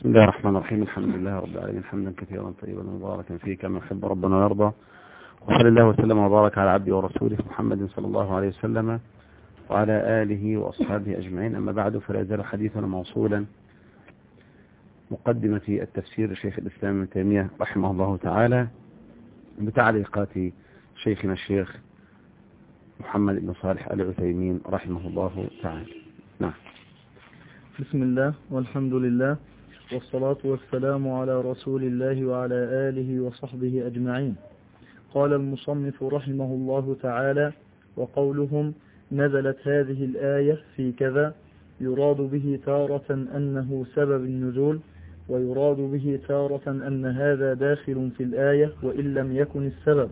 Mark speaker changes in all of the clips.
Speaker 1: بسم الله الرحمن الرحيم. الحمد لله رب العالمين. حمدا كثيرا طيبا مباركا فيه كما يحب ربنا ويرضى. وصلى الله وسلم وبارك على عبده ورسوله محمد صلى الله عليه وسلم وعلى آله وأصحابه أجمعين. أما بعد فلا يزال حديثنا موصولا. مقدمة التفسير لشيخ الإسلام ابن تيمية رحمه الله تعالى بتعليقات شيخنا الشيخ محمد بن صالح آل عثيمين رحمه الله تعالى. نعم.
Speaker 2: بسم الله والحمد لله. والصلاة والسلام على رسول الله وعلى آله وصحبه أجمعين. قال المصنف رحمه الله تعالى وقولهم نزلت هذه الآية في كذا يراد به تارة أنه سبب النزول ويراد به تارة أن هذا داخل في الآية وإن لم يكن السبب.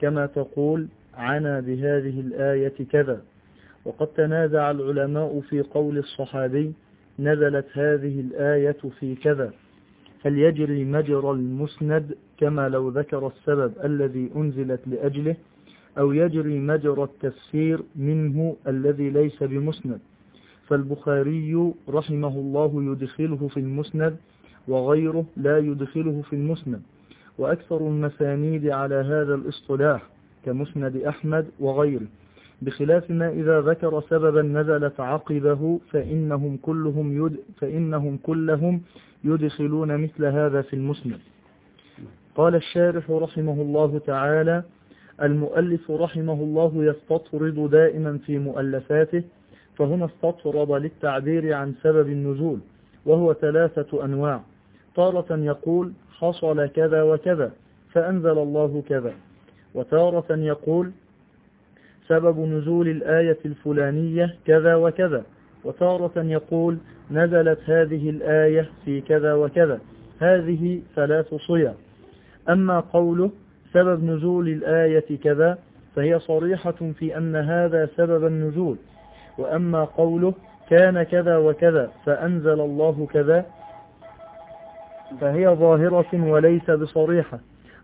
Speaker 2: كما تقول عنا بهذه الآية كذا. وقد تنازع العلماء في قول الصحابي نزلت هذه الآية في كذا هل يجري مجرى المسند كما لو ذكر السبب الذي أنزلت لأجله أو يجري مجرى التفسير منه الذي ليس بمسند. فالبخاري رحمه الله يدخله في المسند وغيره لا يدخله في المسند. وأكثر المسانيد على هذا الاصطلاح كمسند أحمد وغيره. بخلاف ما إذا ذكر سببا نزلت عقبه فإنهم كلهم, يد فإنهم كلهم يدخلون مثل هذا في المسند. قال الشارح رحمه الله تعالى المؤلف رحمه الله يستطرد دائما في مؤلفاته فهنا استطرد للتعبير عن سبب النزول وهو ثلاثة أنواع. تارة يقول حصل كذا وكذا فأنزل الله كذا. وتارة يقول سبب نزول الآية الفلانية كذا وكذا. وتارة يقول نزلت هذه الآية في كذا وكذا. هذه ثلاث صيغ. أما قوله سبب نزول الآية كذا فهي صريحة في أن هذا سبب النزول. وأما قوله كان كذا وكذا فأنزل الله كذا فهي ظاهرة وليس بصريحة.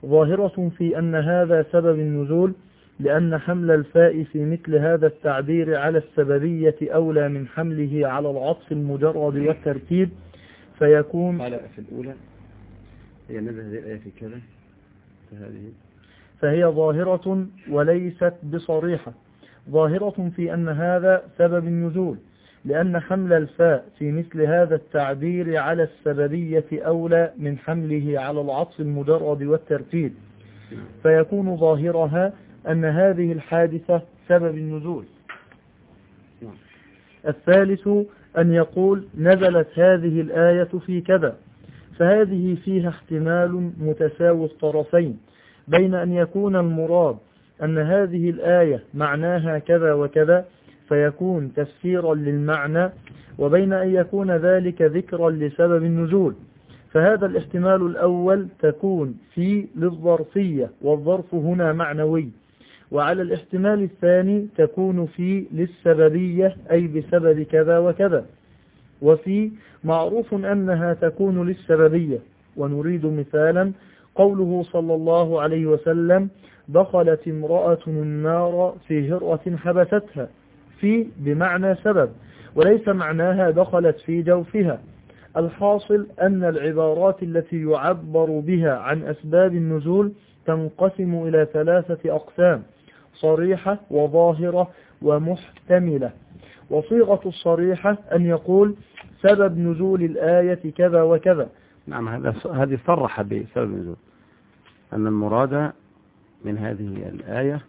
Speaker 2: ظاهرة في أن هذا سبب النزول لأن حمل الفاء في مثل هذا التعبير على السببية أولى من حمله على العطف المجرد والترتيب فيكون
Speaker 1: قال في الأولى هي نزل هذه الآية في كذا فهذه
Speaker 2: فهي ظاهرة وليست بصريحة. ظاهرة في أن هذا سبب النزول لأن حمل الفاء في مثل هذا التعبير على السببية أولى من حمله على العطف المجرد والترتيب. فيكون ظاهرها أن هذه الحادثة سبب النزول. الثالث أن يقول نزلت هذه الآية في كذا. فهذه فيها احتمال متساوي الطرفين بين أن يكون المراد أن هذه الآية معناها كذا وكذا فيكون تفسيرا للمعنى وبين أن يكون ذلك ذكرا لسبب النزول. فهذا الاحتمال الأول تكون في للظرفية والظرف هنا معنوي. وعلى الاحتمال الثاني تكون في للسببية أي بسبب كذا وكذا. وفي معروف أنها تكون للسببية. ونريد مثالا قوله صلى الله عليه وسلم دخلت امرأة النار في هرة حبستها. في بمعنى سبب وليس معناها دخلت في جوفها. الحاصل أن العبارات التي يعبر بها عن أسباب النزول تنقسم إلى ثلاثة أقسام. صريحة وظاهرة ومحتملة. وصيغة الصريحة أن يقول سبب نزول الآية كذا وكذا.
Speaker 1: نعم هذه صرح بسبب النزول أن المراد من هذه الآية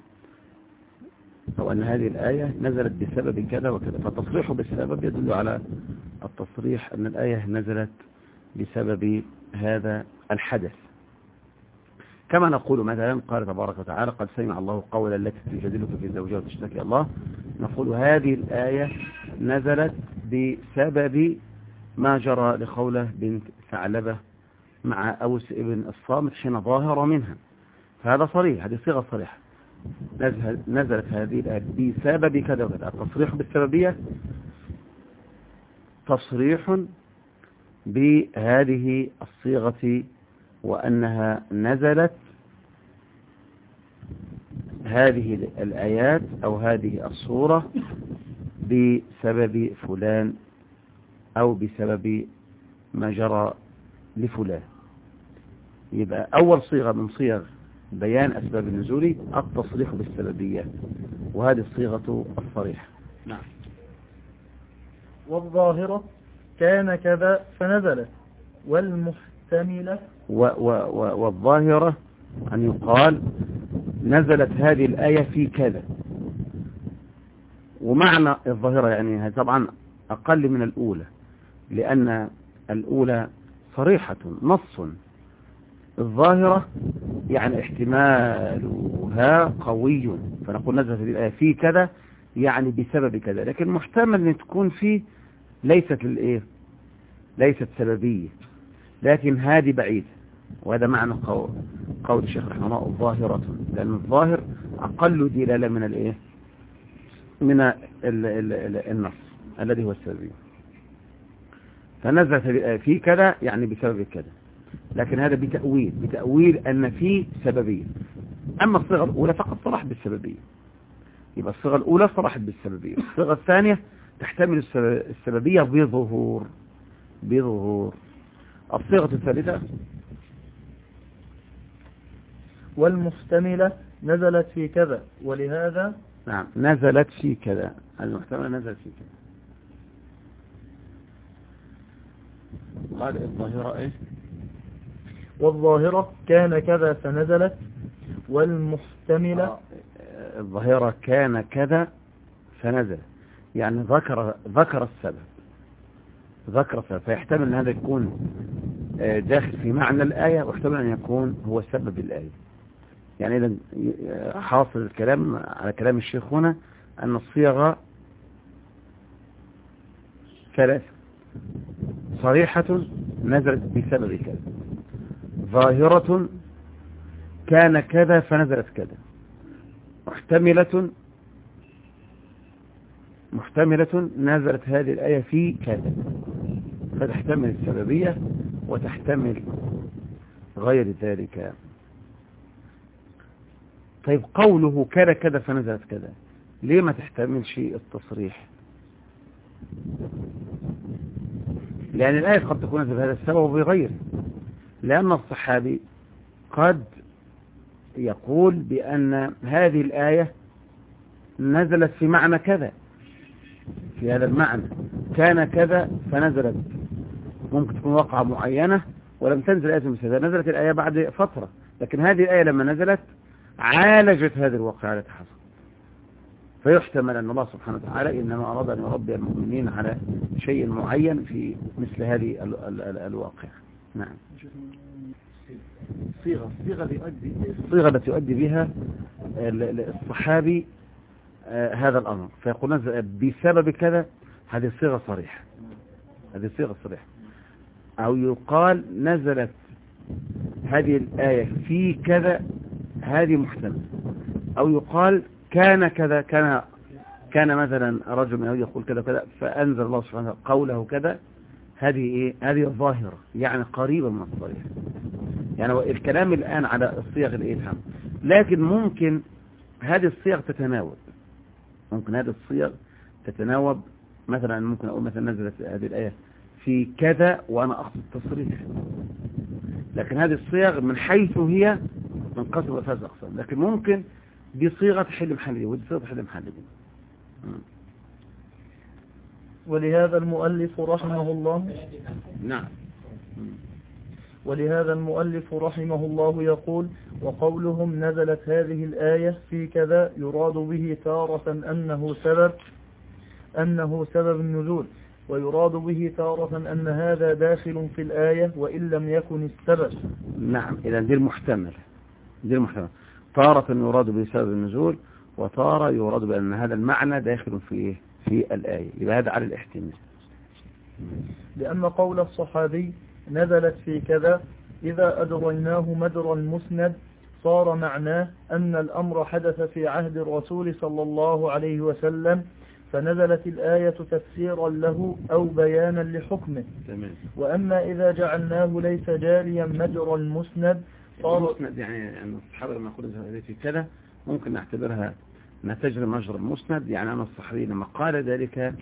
Speaker 1: أو أن هذه الآية نزلت بسبب كذا وكذا. فالتصريح بالسبب يدل على التصريح أن الآية نزلت بسبب هذا الحدث. كما نقول مثلا قال تبارك وتعالى قد سمع الله قولا التي تجادلك في زوجها وتشتكي الله. نقول هذه الآية نزلت بسبب ما جرى لخولة بنت ثعلبة مع أوس ابن الصامت حين ظاهر منها. فهذا صريح هذه صيغة صريحة. نزلت هذه الآية بسبب كذا وكذا. التصريح بالسببية؟ تصريح بهذه الصيغة وأنها نزلت هذه الآيات أو هذه الصورة بسبب فلان أو بسبب ما جرى لفلان. يبقى أول صيغة من صيغ بيان أسباب النزول التصريح بالسببية وهذه الصيغة الصريحة. نعم.
Speaker 2: والظاهرة كان كذا فنزلت والمحتملة
Speaker 1: والظاهرة أن يقال نزلت هذه الآية في كذا. ومعنى الظاهرة يعني طبعا أقل من الأولى لأن الأولى صريحة نص. الظاهرة يعني احتمالها قوي فنقول نزلت هذه الآية في كذا يعني بسبب كذا لكن محتمل أن تكون فيه ليست ليست سببية لكن هذه بعيدة. وهذا معنى قول, قول الشيخ رحمه الله ظاهرة. لأن الظاهر أقل دلالة من الإيه من ال ال ال النص الذي هو السببي فنزلت في كذا يعني بسبب كذا. لكن هذا بتأويل بتأويل أن في سببية أما الصيغة الأولى فقط صرح بالسببية يبقى الصيغة الأولى صرحت بالسببية الصيغة الثانية تحتمل السببية بظهور. بظهور. الصيغة الثالثة
Speaker 2: والمحتملة نزلت في كذا ولهذا
Speaker 1: نعم نزلت في كذا. المحتملة نزلت في كذا. قال الظاهرة إيه
Speaker 2: والظاهرة كان كذا فنزلت والمحتملة
Speaker 1: آه، الظاهرة كان كذا فنزل يعني ذكر ذكر السبب. ذكر السبب. فيحتمل أن هذا يكون آه، داخل في معنى الآية واحتمل أن يكون هو سبب الآية. يعني إذا حاصل الكلام على كلام الشيخ هنا أن الصيغة ثلاثة صريحة نزلت بسبب كذا ظاهرة كان كذا فنزلت كذا محتملة محتملة نزلت هذه الآية في كذا فتحتمل السببية وتحتمل غير ذلك. طيب قوله كذا كذا فنزلت كذا. ليه ما تحتملش التصريح؟ لأن الآية قد تكون بهذا السبب وبغيره لأن الصحابي قد يقول بأن هذه الآية نزلت في معنى كذا. في هذا المعنى. كان كذا فنزلت. ممكن تكون واقعة معينة ولم تنزل آية مثل نزلت الآية بعد فترة. لكن هذه الآية لما نزلت عالجت هذه الواقعة التي حصلت. فيحتمل أن الله سبحانه وتعالى إنما أراد أن يربي المؤمنين على شيء معين في مثل هذه الواقع نعم. صيغة الصيغة الصيغة التي يؤدي بها الصحابي آه، هذا الأمر. فيقول بسبب كذا هذه الصيغة صريحة. هذه الصيغة صريحة. أو يقال نزلت هذه الآية في كذا هذه محتمل أو يقال كان كذا كان كان مثلا رجل من يقول كذا كذا فأنزل الله سبحانه قوله كذا. هذه إيه؟ هذه الظاهرة يعني قريبة من الصريح يعني الكلام الآن على الصيغ الإلهام. لكن ممكن هذه الصيغ تتناوب. ممكن هذه الصيغ تتناوب. مثلا ممكن أقول مثلا نزلت هذه الآية في كذا وأنا أقصد التصريح لكن هذه الصيغ من حيث هي من قسم وثلاث أقسام لكن ممكن دي صيغة تحل محل دي ودي صيغة تحل محل دي
Speaker 2: ولهذا المؤلف رحمه الله
Speaker 1: نعم.
Speaker 2: ولهذا المؤلف رحمه الله يقول وقولهم نزلت هذه الآية في كذا يراد به تارة أنه سبب أنه سبب النزول. ويراد به تارة أن هذا داخل في الآية وإن لم يكن السبب.
Speaker 1: نعم إذا دي المحتمل دي المحتمل تارة يراد به سبب النزول وتارة يراد بأن هذا المعنى داخل في في الآية. يبقى هذا على الاحتمال.
Speaker 2: لأن قول الصحابي نزلت في كذا إذا أدريناه مدر المسند صار معناه أن الأمر حدث في عهد الرسول صلى الله عليه وسلم فنزلت الآية تفسيرا له أو بيانا لحكمه.
Speaker 1: تمام.
Speaker 2: وأما إذا جعلناه ليس جاريا مجرى المسند
Speaker 1: المسند يعني الصحابة لما يقول في كذا ممكن نعتبرها أنها تجري مجرى المسند يعني أن الصحابي لما قال ذلك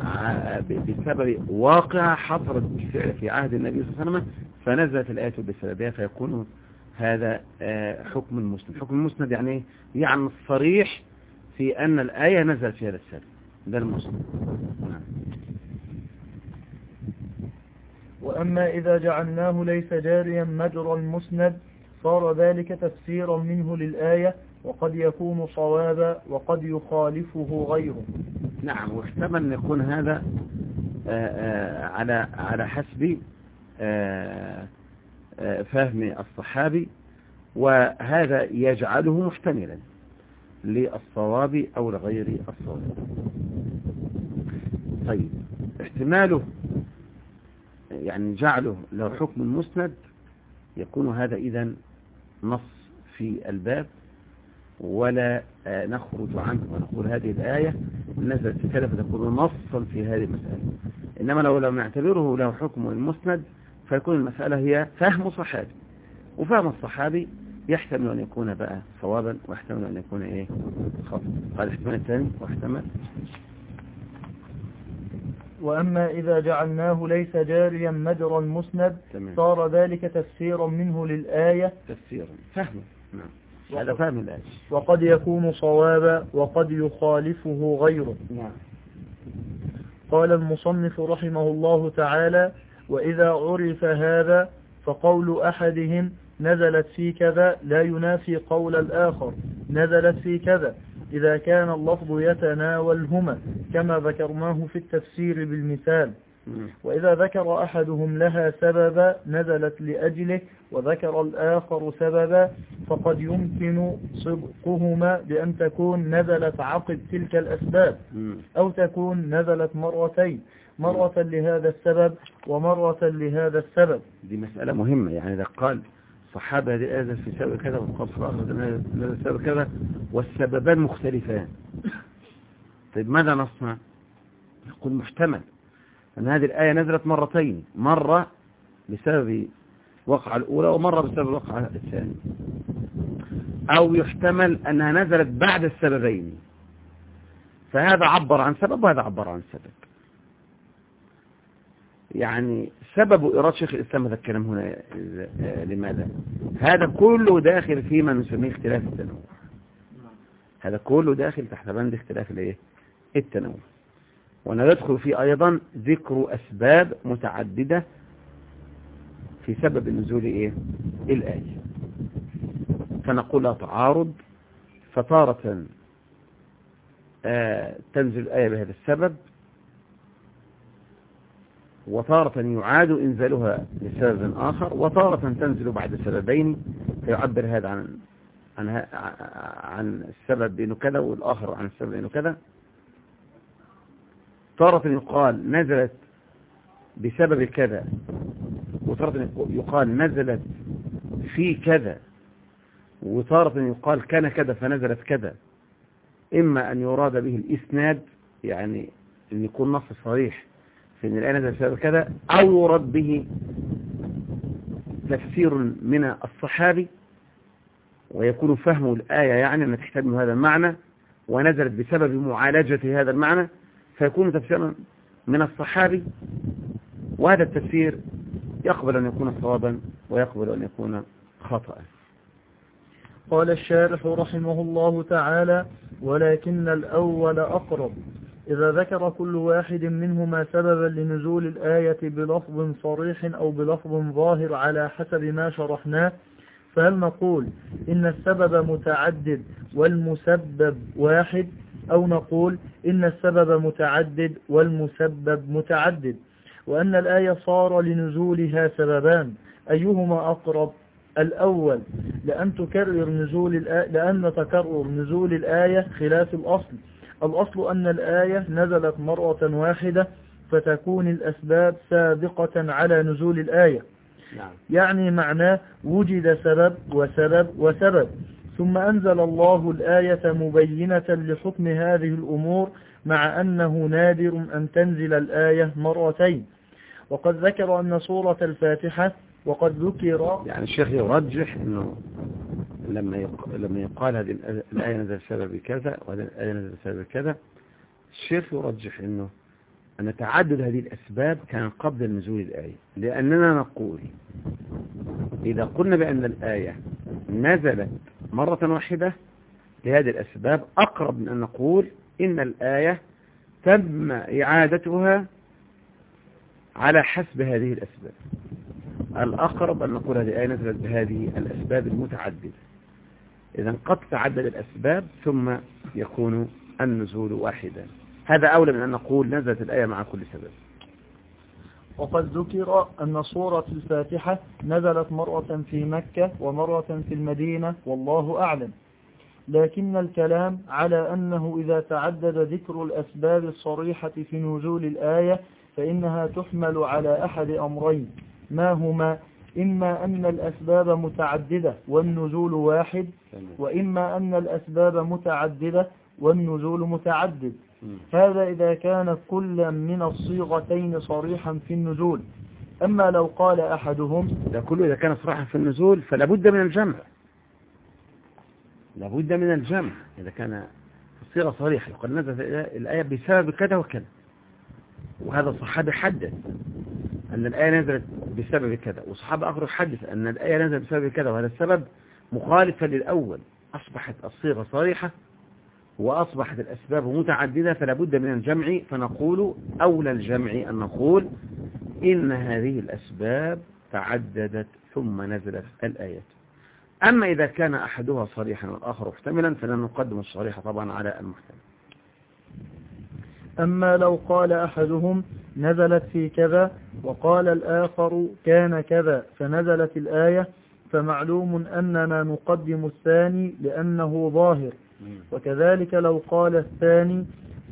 Speaker 1: ع- بسبب واقع حصلت بالفعل في عهد النبي صلى الله عليه وسلم فنزلت الآية بسببها فيكون هذا آه، حكم المسند حكم المسند يعني إيه؟ يعني الصريح في أن الآية نزلت في هذا السبب ده المسند نعم.
Speaker 2: وأما إذا جعلناه ليس جاريا مجرى المسند صار ذلك تفسيرا منه للآية وقد يكون صوابا وقد يخالفه غيره.
Speaker 1: نعم واحتمل أن يكون هذا آه، آه، على على حسب آه، فهم الصحابي وهذا يجعله محتملا للصواب أو لغير الصواب. طيب احتماله يعني جعله له حكم المسند يكون هذا إذا نص في الباب ولا نخرج عنه ونقول هذه الآية نزلت كذا فتكون نصا في هذه المسألة. إنما لو لم نعتبره له حكم المسند فيكون المسألة هي فهم صحابي وفهم الصحابي يحتمل أن يكون بقى صوابا ويحتمل أن يكون إيه؟ خطأ. قال احتمال الثاني واحتمل
Speaker 2: وأما إذا جعلناه ليس جاريا مجرى المسند
Speaker 1: تمام.
Speaker 2: صار ذلك تفسيرا منه للآية.
Speaker 1: تفسيرا. فهم نعم. هذا فهم الآية.
Speaker 2: وقد يكون صوابا وقد يخالفه غيره.
Speaker 1: نعم.
Speaker 2: قال المصنف رحمه الله تعالى وإذا عرف هذا فقول أحدهم نزلت في كذا لا ينافي قول الآخر. نزلت في كذا. إذا كان اللفظ يتناولهما كما ذكرناه في التفسير بالمثال. وإذا ذكر أحدهم لها سببا نزلت لأجله وذكر الآخر سببا فقد يمكن صدقهما بأن تكون نزلت عقب تلك الأسباب. أو تكون نزلت مرتين مرة لهذا السبب ومرة لهذا السبب
Speaker 1: دي مسألة مهمة يعني إذا قال صحابة الآية في سبب كذا وقال الآخر هذا سبب كذا والسببان مختلفان. طيب ماذا نصنع؟ يقول محتمل. أن هذه الآية نزلت مرتين. مرة بسبب وقع الأولى ومرة بسبب وقع الثاني. أو يحتمل أنها نزلت بعد السببين. فهذا عبر عن سبب وهذا عبر عن سبب. يعني سبب إيراد شيخ الإسلام هذا الكلام هنا آه، لماذا؟ هذا كله داخل فيما نسميه اختلاف التنوع. هذا كله داخل تحت بند اختلاف الإيه؟ التنوع. وندخل فيه أيضا ذكر أسباب متعددة في سبب نزول إيه؟ الآية. فنقول تعارض فتارة آه تنزل الآية بهذا السبب وتارة يعاد إنزالها لسبب آخر وتارة تنزل بعد سببين فيعبر هذا عن عن عن السبب بأنه كذا والآخر عن السبب بأنه كذا. تارة يقال نزلت بسبب كذا وتارة يقال نزلت في كذا وتارة يقال كان كذا فنزلت كذا. إما أن يراد به الإسناد يعني أن يكون نص صريح في أن الآية نزلت بسبب كذا أو يراد به تفسير من الصحابي ويكون فهم الآية يعني أن تحتاج من هذا المعنى ونزلت بسبب معالجة هذا المعنى فيكون تفسيرا من الصحابي وهذا التفسير يقبل أن يكون صوابا ويقبل أن يكون خطأ.
Speaker 2: قال الشارح رحمه الله تعالى ولكن الأول أقرب. إذا ذكر كل واحد منهما سببا لنزول الآية بلفظ صريح أو بلفظ ظاهر على حسب ما شرحناه فهل نقول إن السبب متعدد والمسبب واحد؟ أو نقول إن السبب متعدد والمسبب متعدد؟ وأن الآية صار لنزولها سببان أيهما أقرب؟ الأول لأن تكرر نزول الآية لأن تكرر نزول الآية خلاف الأصل. الأصل أن الآية نزلت مرة واحدة فتكون الأسباب سابقة على نزول الآية.
Speaker 1: نعم.
Speaker 2: يعني معناه وجد سبب وسبب وسبب. ثم أنزل الله الآية مبينة لحكم هذه الأمور مع أنه نادر أن تنزل الآية مرتين. وقد ذكر أن سورة الفاتحة وقد ذكر
Speaker 1: يعني الشيخ يرجح أنه لما لما يقال هذه الآية- نزل بسبب كذا وهذه الآية نزل بسبب كذا الشيخ يرجح أنه أن تعدد هذه الأسباب كان قبل نزول الآية. لأننا نقول إذا قلنا بأن الآية نزلت مرة واحدة لهذه الأسباب أقرب من أن نقول إن الآية تم إعادتها على حسب هذه الأسباب. الأقرب أن نقول هذه الآية نزلت بهذه الأسباب المتعددة. إذا قد تعدد الأسباب ثم يكون النزول واحدا. هذا أولى من أن نقول نزلت الآية مع كل سبب.
Speaker 2: وقد ذكر أن سورة الفاتحة نزلت مرة في مكة ومرة في المدينة والله أعلم. لكن الكلام على أنه إذا تعدد ذكر الأسباب الصريحة في نزول الآية فإنها تحمل على أحد أمرين. ما هما؟ إما أن الأسباب متعددة والنزول واحد وإما أن الأسباب متعددة والنزول متعدد. هذا إذا كانت كل من الصيغتين صريحا في النزول. أما لو قال أحدهم
Speaker 1: ده كله إذا كان صراحة في النزول فلا بد من الجمع. لا بد من الجمع. إذا كان الصيغة صريحة قد نزلت الآية بسبب كذا وكذا. وهذا الصحابي حدث أن الآية نزلت بسبب كذا. وصحابة آخر حدث أن الآية نزلت بسبب كذا وهذا السبب مخالفا للأول. أصبحت الصيغة صريحة وأصبحت الأسباب متعددة فلا بد من الجمع. فنقول أولى الجمع أن نقول إن هذه الأسباب تعددت ثم نزلت الآيات أما إذا كان أحدها صريحا والآخر محتملا فلن نقدم الصريح طبعا على المحتمل.
Speaker 2: أما لو قال أحدهم نزلت في كذا وقال الآخر كان كذا فنزلت الآية فمعلوم أننا نقدم الثاني لأنه ظاهر. وكذلك لو قال الثاني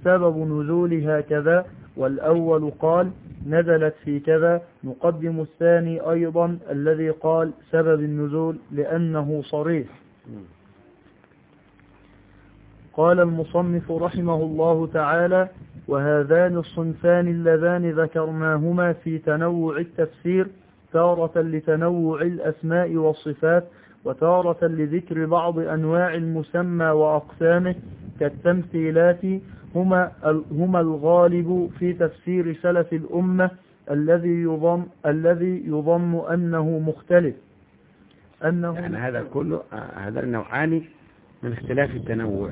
Speaker 2: سبب نزولها كذا والأول قال نزلت في كذا نقدم الثاني أيضا الذي قال سبب النزول لأنه صريح. قال المصنف رحمه الله تعالى وهذان الصنفان اللذان ذكرناهما في تنوع التفسير تارة لتنوع الأسماء والصفات وتارة لذكر بعض أنواع المسمى وأقسامه كالتمثيلات هما هما الغالب في تفسير سلف الأمة الذي يضم الذي يضم أنه مختلف. أنه
Speaker 1: يعني هذا كله آه، هذا النوعان من اختلاف التنوع.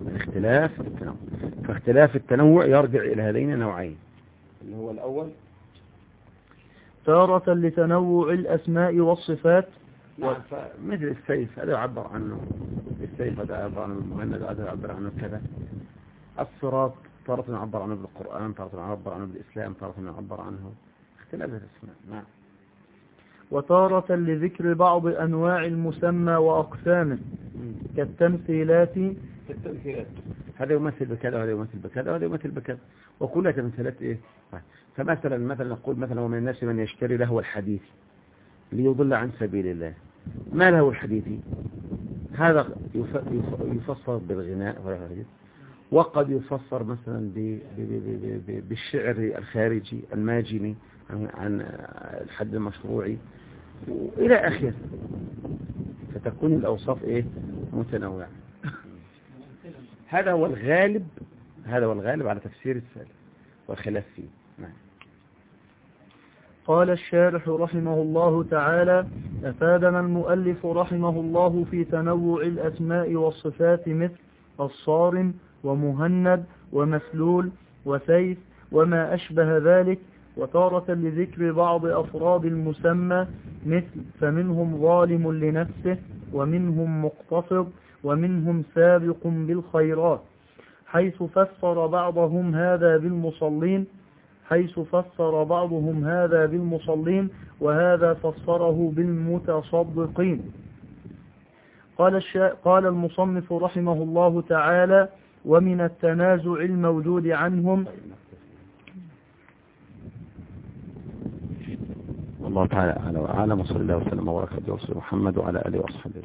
Speaker 1: من اختلاف التنوع. فاختلاف التنوع يرجع إلى هذين النوعين. اللي هو الأول.
Speaker 2: تارة لتنوع الأسماء والصفات.
Speaker 1: نعم مثل السيف هذا يعبر عنه. السيف هذا يعبر عنه المهند هذا يعبر عنه كذا. الصراط تارة يعبر عنه بالقرآن تارة يعبر عنه بالإسلام تارة يعبر عنه. اختلاف الأسماء نعم.
Speaker 2: وتارة لذكر بعض أنواع المسمى وأقسامه. كالتمثيلات.
Speaker 1: التمثيلات هذا يمثل بكذا وهذا يمثل بكذا وهذا يمثل بكذا. وكلها تمثيلات إيه؟ فمثلا مثلا نقول مثلا ومن الناس من يشتري لهو الحديث ليضل عن سبيل الله. ما له الحديث؟ هذا يف- يف- يفسر بالغناء. ولا حديث وقد يفسر مثلا بالشعر الخارجي الماجني عن عن الحد المشروعي إلى آخره. فتكون الأوصاف إيه؟ متنوعة. هذا هو الغالب هذا هو الغالب على تفسير السالف والخلاف فيه. نعم.
Speaker 2: قال الشارح رحمه الله تعالى أفادنا المؤلف رحمه الله في تنوع الأسماء والصفات مثل الصارم ومهند ومسلول وسيف وما أشبه ذلك وتارة لذكر بعض أفراد المسمى مثل فمنهم ظالم لنفسه ومنهم مقتصد ومنهم سابق بالخيرات حيث فسر بعضهم هذا بالمصلين حيث فسر بعضهم هذا بالمصلين وهذا فسره بالمتصدقين قال. قال المصنف رحمه الله تعالى ومن التنازع الموجود عنهم.
Speaker 1: والله تعالى أعلم وصلى الله وسلم وبارك على رسول محمد وعلى آله أجمعين